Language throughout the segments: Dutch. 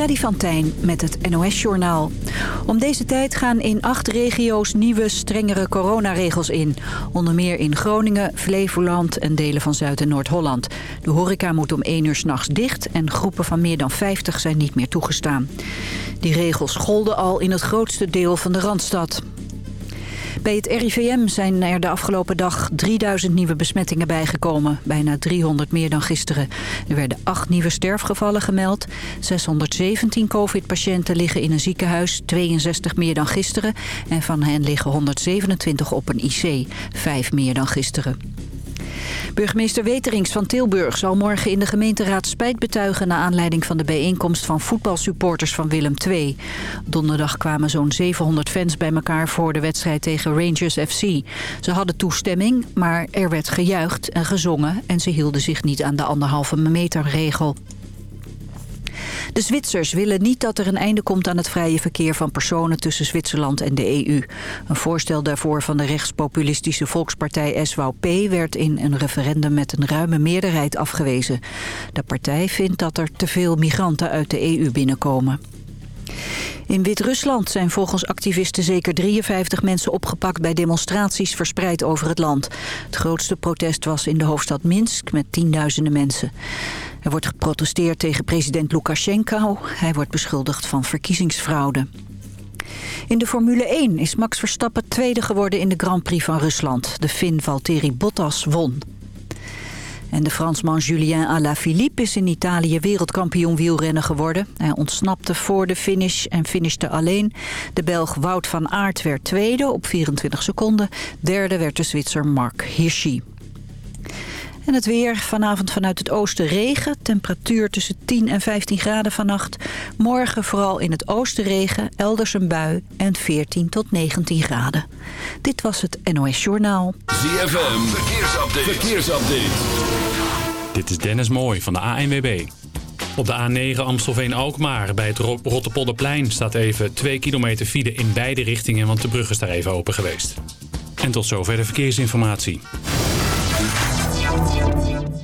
Freddy van Tijn met het NOS-journaal. Om deze tijd gaan in acht regio's nieuwe, strengere coronaregels in. Onder meer in Groningen, Flevoland en delen van Zuid- en Noord-Holland. De horeca moet om 1 uur s'nachts dicht en groepen van meer dan 50 zijn niet meer toegestaan. Die regels golden al in het grootste deel van de Randstad. Bij het RIVM zijn er de afgelopen dag 3000 nieuwe besmettingen bijgekomen. Bijna 300 meer dan gisteren. Er werden acht nieuwe sterfgevallen gemeld. 617 covid-patiënten liggen in een ziekenhuis. 62 meer dan gisteren. En van hen liggen 127 op een IC. Vijf meer dan gisteren. Burgemeester Weterings van Tilburg zal morgen in de gemeenteraad spijt betuigen... naar aanleiding van de bijeenkomst van voetbalsupporters van Willem II. Donderdag kwamen zo'n 700 fans bij elkaar voor de wedstrijd tegen Rangers FC. Ze hadden toestemming, maar er werd gejuicht en gezongen... en ze hielden zich niet aan de anderhalve meter regel. De Zwitsers willen niet dat er een einde komt aan het vrije verkeer van personen tussen Zwitserland en de EU. Een voorstel daarvoor van de rechtspopulistische volkspartij SWP werd in een referendum met een ruime meerderheid afgewezen. De partij vindt dat er te veel migranten uit de EU binnenkomen. In Wit-Rusland zijn volgens activisten zeker 53 mensen opgepakt bij demonstraties verspreid over het land. Het grootste protest was in de hoofdstad Minsk met tienduizenden mensen. Er wordt geprotesteerd tegen president Lukashenko. Hij wordt beschuldigd van verkiezingsfraude. In de Formule 1 is Max Verstappen tweede geworden in de Grand Prix van Rusland. De Fin Valtteri Bottas won. En de Fransman Julien Alaphilippe is in Italië wereldkampioen wielrennen geworden. Hij ontsnapte voor de finish en finishte alleen. De Belg Wout van Aert werd tweede op 24 seconden. Derde werd de Zwitser Mark Hirschi. En het weer. Vanavond vanuit het oosten regen. Temperatuur tussen 10 en 15 graden vannacht. Morgen vooral in het oosten regen. Elders een bui. En 14 tot 19 graden. Dit was het NOS Journaal. ZFM. Verkeersupdate. Verkeersupdate. Dit is Dennis Mooij van de ANWB. Op de A9 Amstelveen-Alkmaar bij het Rotterpolderplein staat even 2 kilometer file in beide richtingen, want de brug is daar even open geweest. En tot zover de verkeersinformatie.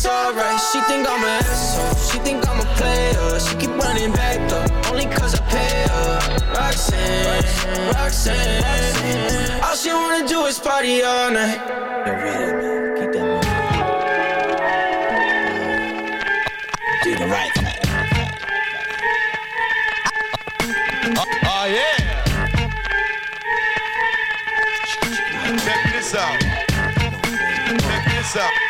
It's alright. She think I'm an asshole. She think I'm a player. She keep running back though, only cause I pay her. Roxanne, Roxanne. Roxanne. All she wanna do is party all night. Do the right thing. Oh, oh yeah. Check this out. Check this out.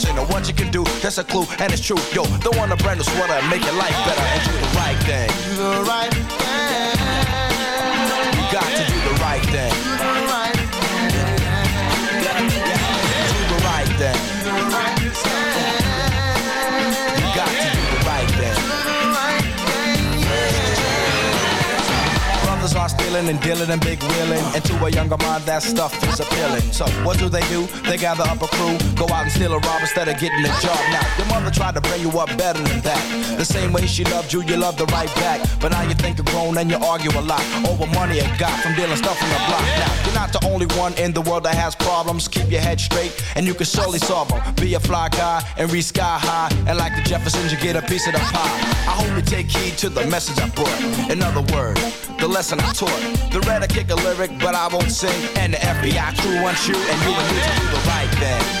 of what you can do. That's a clue, and it's true. Yo, don't want a brand new sweater and make your life better And dealing and big wheeling. And to a younger mind, that stuff is appealing. So what do they do? They gather up a crew, go out and steal a rob instead of getting a job. Now, mother tried to bring you up better than that. The same way she loved you, you loved her right back. But now you think you're grown and you argue a lot over money you got from dealing stuff from the block. Now, you're not the only one in the world that has problems. Keep your head straight and you can surely solve them. Be a fly guy and reach sky high. And like the Jeffersons, you get a piece of the pie. I hope you take heed to the message I brought. In other words, the lesson I taught. The red I kick a lyric, but I won't sing. And the FBI crew wants you and you and you to do the right thing.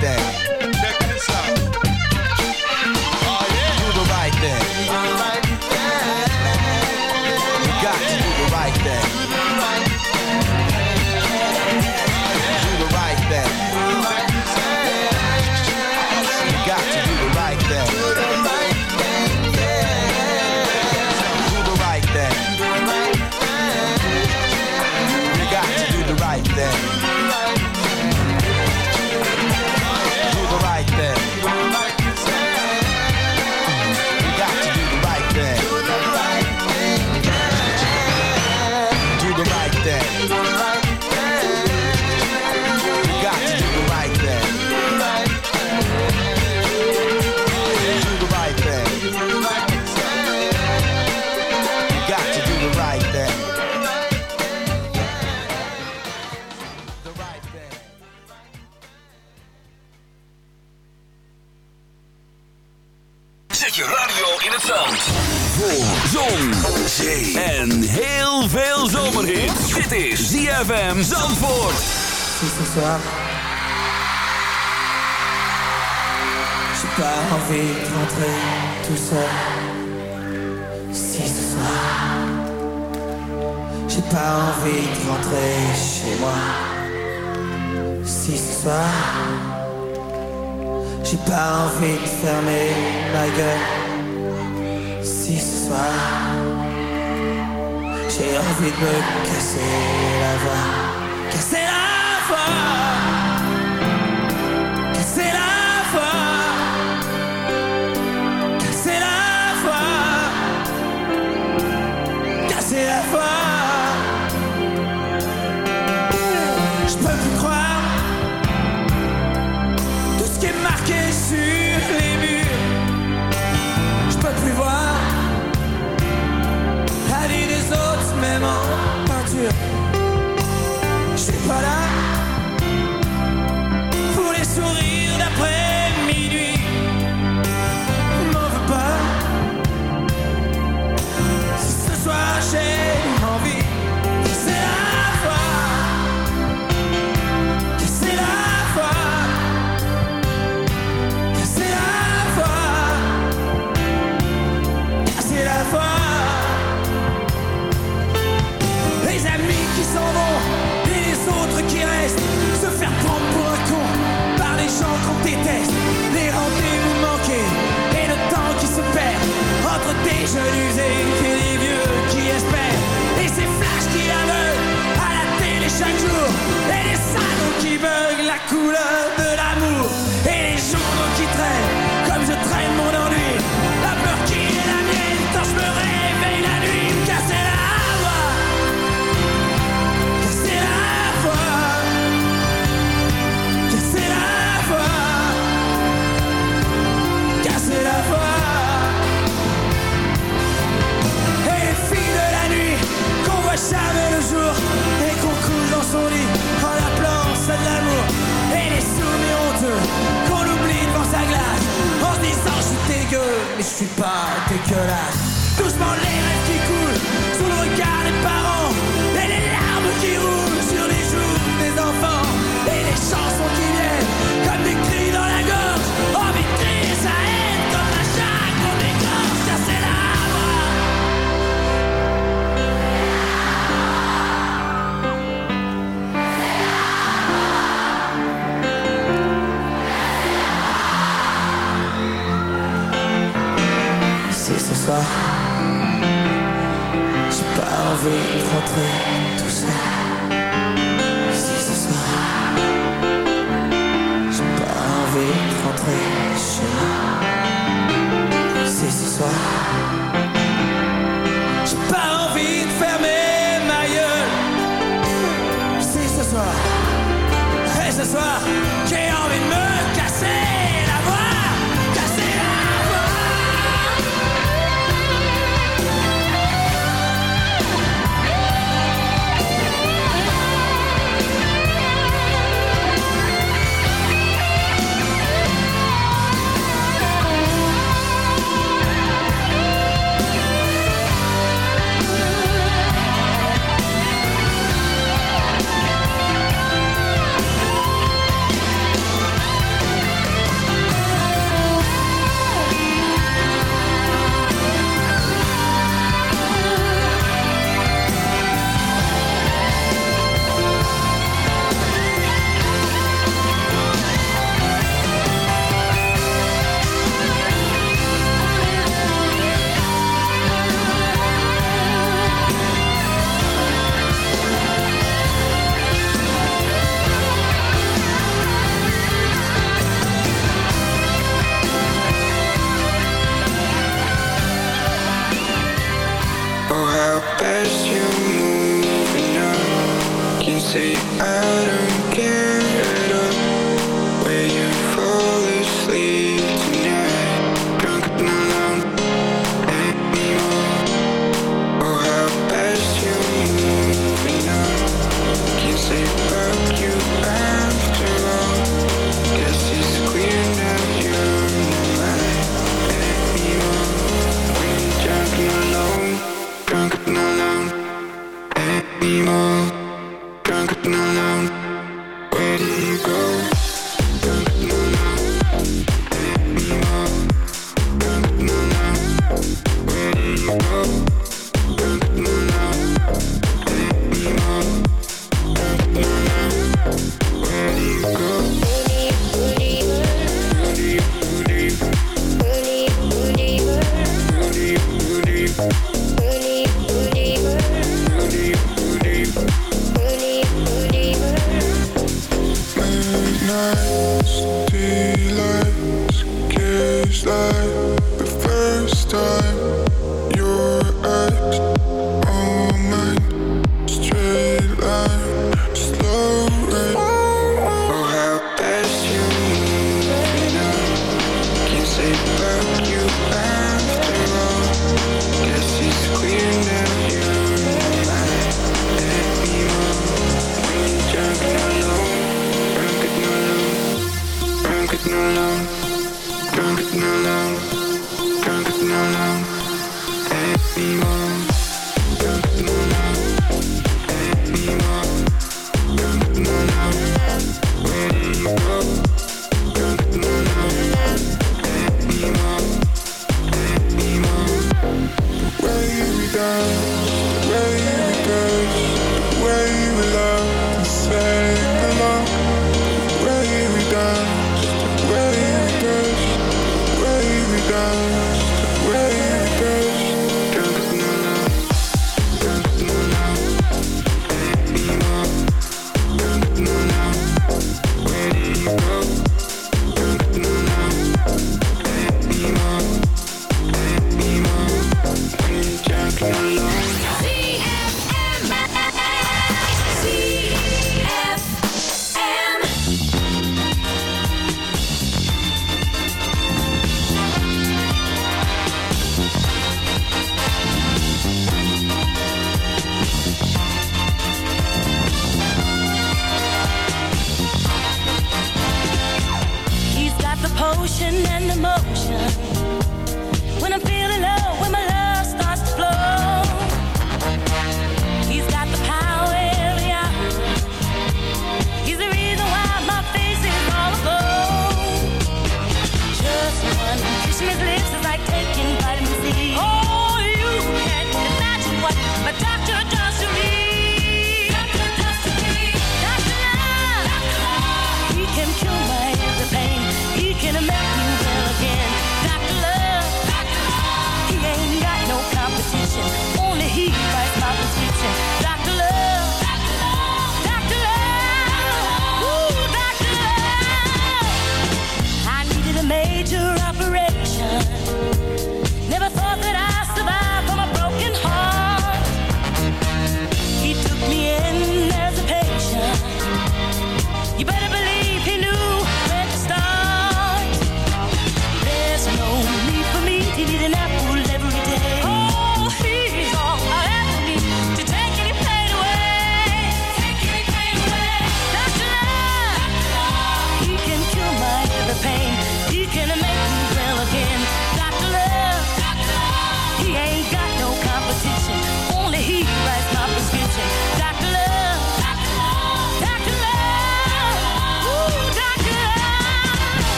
thing. Check this out. Oh, yeah. Do the right thing. Do the right thing. You got to do the right thing. en heel veel zomerhits. Dit is ZFM Zandvoort. Si ce soir, j'ai pas envie de rentrer tout seul. Si ce soir, j'ai pas envie de rentrer chez moi. Si ce soir, j'ai pas envie de fermer ma gueule. Si ce soir. J'ai envie de me casser la voix.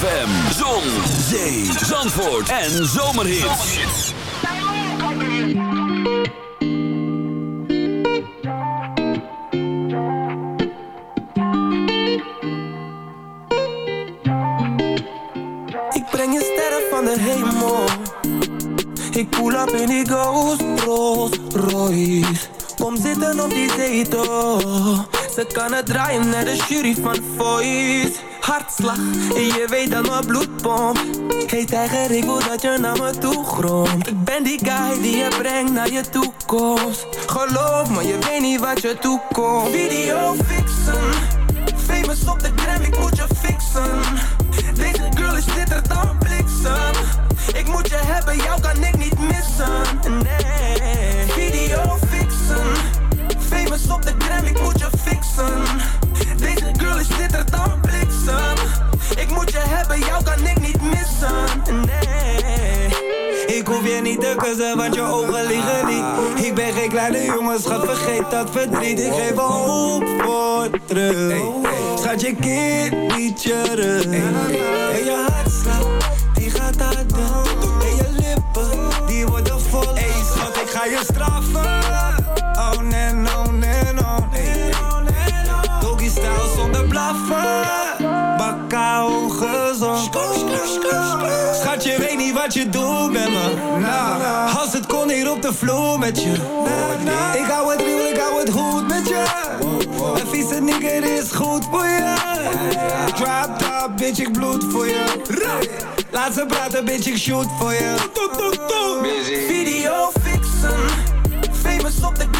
ZFM, zon, zee, zandvoort en zomerhits. Ik breng je sterren van de hemel. Ik pull up in die Ghost Rolls Royce. Kom zitten op die zetel. Ze kan het draaien naar de jury van Voice. Hartslag, en je weet dat mijn bloed pompt. Hey tijger, dat je naar me toe gromt. Ik ben die guy die je brengt naar je toekomst. Geloof me, je weet niet wat je toekomt. Video fixen, famous op de gram, ik moet je fixen. Deze girl is fitter dan bliksem. Ik moet je hebben, jou kan ik Niet te kussen, want je ogen liegen niet. Ik ben geen kleine jongen, schat, vergeet dat verdriet. Ik geef een hoop voor terug. Schat, je kind niet je rug. En je hartslag, die gaat harder. En je lippen, die worden vol. Hey, schat, ik ga je straffen. Oh nee, no, nee, no. Doggy style zonder blaffen. Bakka ongezond. Wat je doet met me. Nah. Als het kon hier op de vloer met je. Ik hou het real, ik hou het goed met je. Een vieze nigger is goed voor je. Drop top, bitch, ik bloed voor je. Laat ze praten, bitch, ik shoot voor je. Video fixen. Famous op de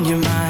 on your mind.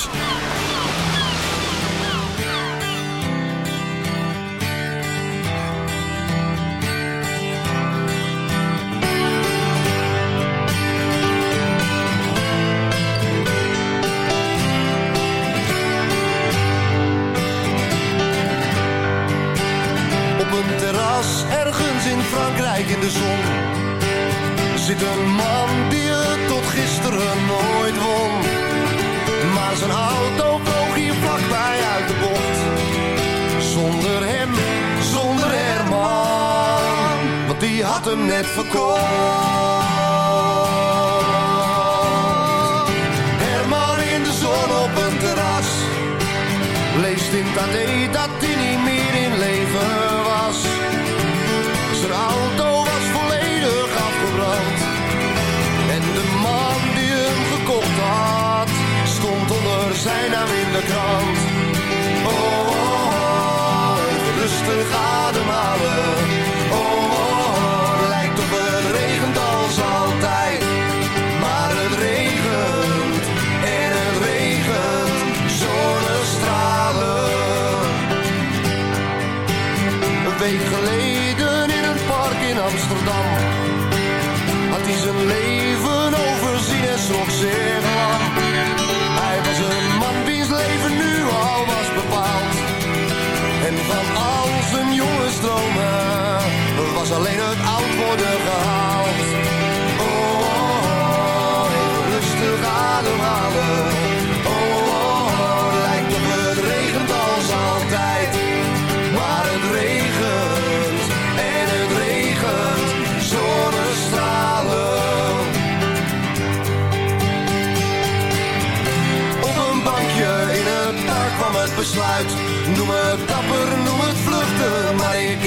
net verkocht.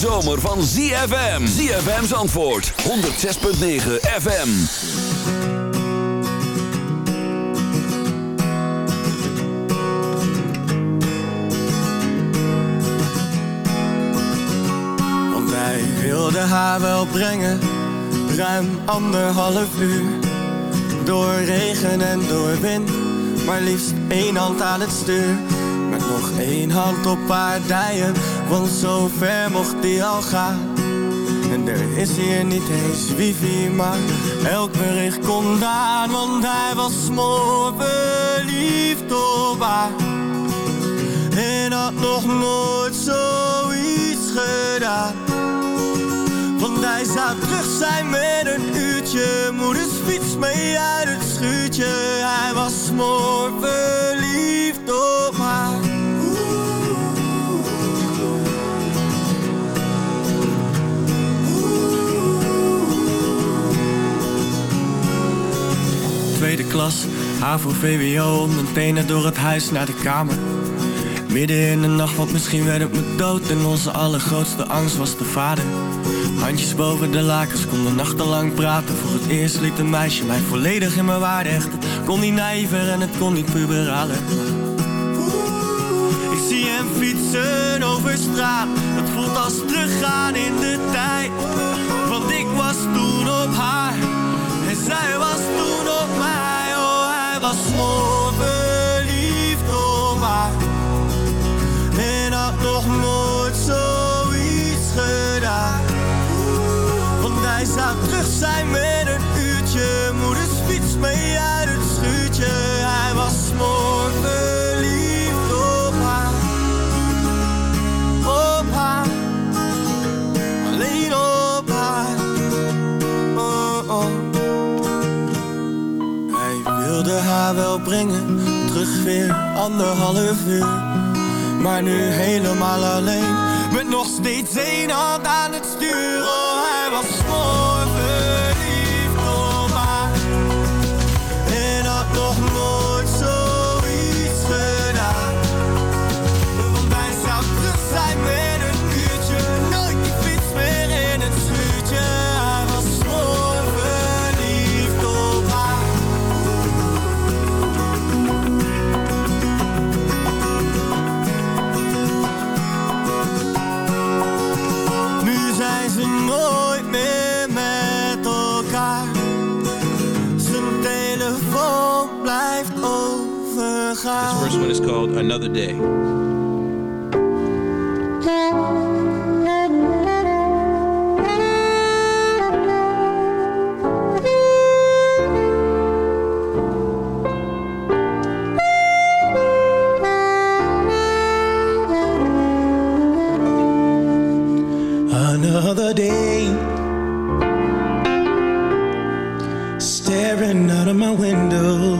zomer van ZFM. ZFM's antwoord. 106.9 FM. Want wij wilden haar wel brengen. Ruim anderhalf uur. Door regen en door wind. Maar liefst één hand aan het stuur. Met nog één hand op haar dijen want zo ver mocht hij al gaan en er is hier niet eens wifi, maar elk bericht komt aan, want hij was smoor verliefd op haar. En had nog nooit zoiets gedaan. Want hij zou terug zijn met een uurtje, moeders fiets mee uit het schuurtje. Hij was smoor verliefd Klas, HAVO, VWO, mijn tenen door het huis naar de kamer. Midden in de nacht, want misschien werd het me dood. En onze allergrootste angst was de vader. Handjes boven de lakens, konden nachtenlang praten. Voor het eerst liet een meisje mij volledig in mijn waarde hechten. Kon niet naïver en het kon niet puberaler. Ik zie hem fietsen over straat. Het voelt als teruggaan in de tijd. Want ik was toen op haar. En zij was. small wel brengen. Terug weer anderhalf uur. Maar nu helemaal alleen. Met nog steeds één hand aan het stuur. Called Another Day. Another day, staring out of my window,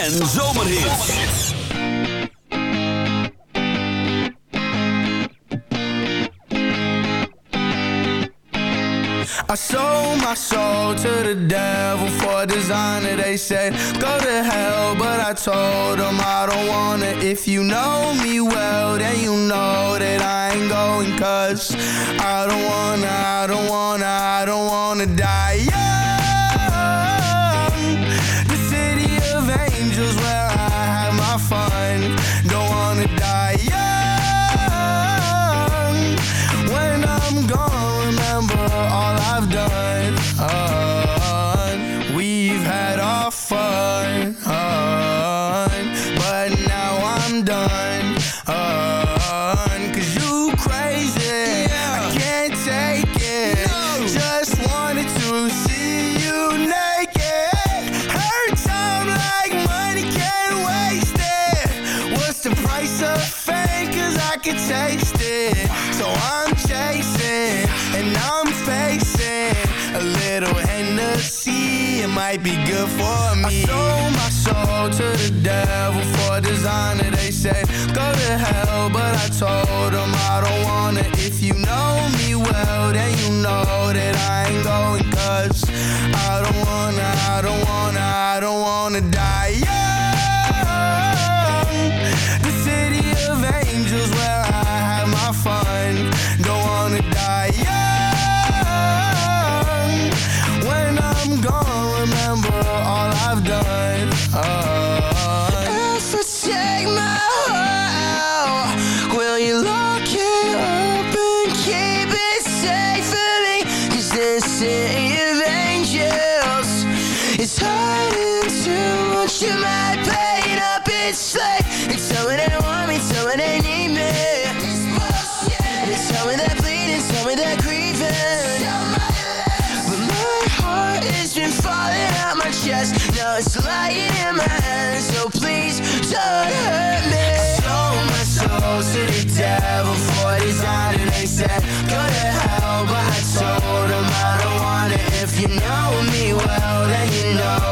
en zomerhits. I sold my soul to the devil for designer They said, go to hell But I told them I don't wanna. If you know me well Then you know that I ain't going Cause I don't wanna, I don't wanna I don't wanna die. might be good for me. I sold my soul to the devil for designer. They said go to hell, but I told past Now it's lying in my hands So please don't hurt me. I sold my soul to the devil For these lines And they said. Go to hell But I told them I don't want it. If you know me well then you know.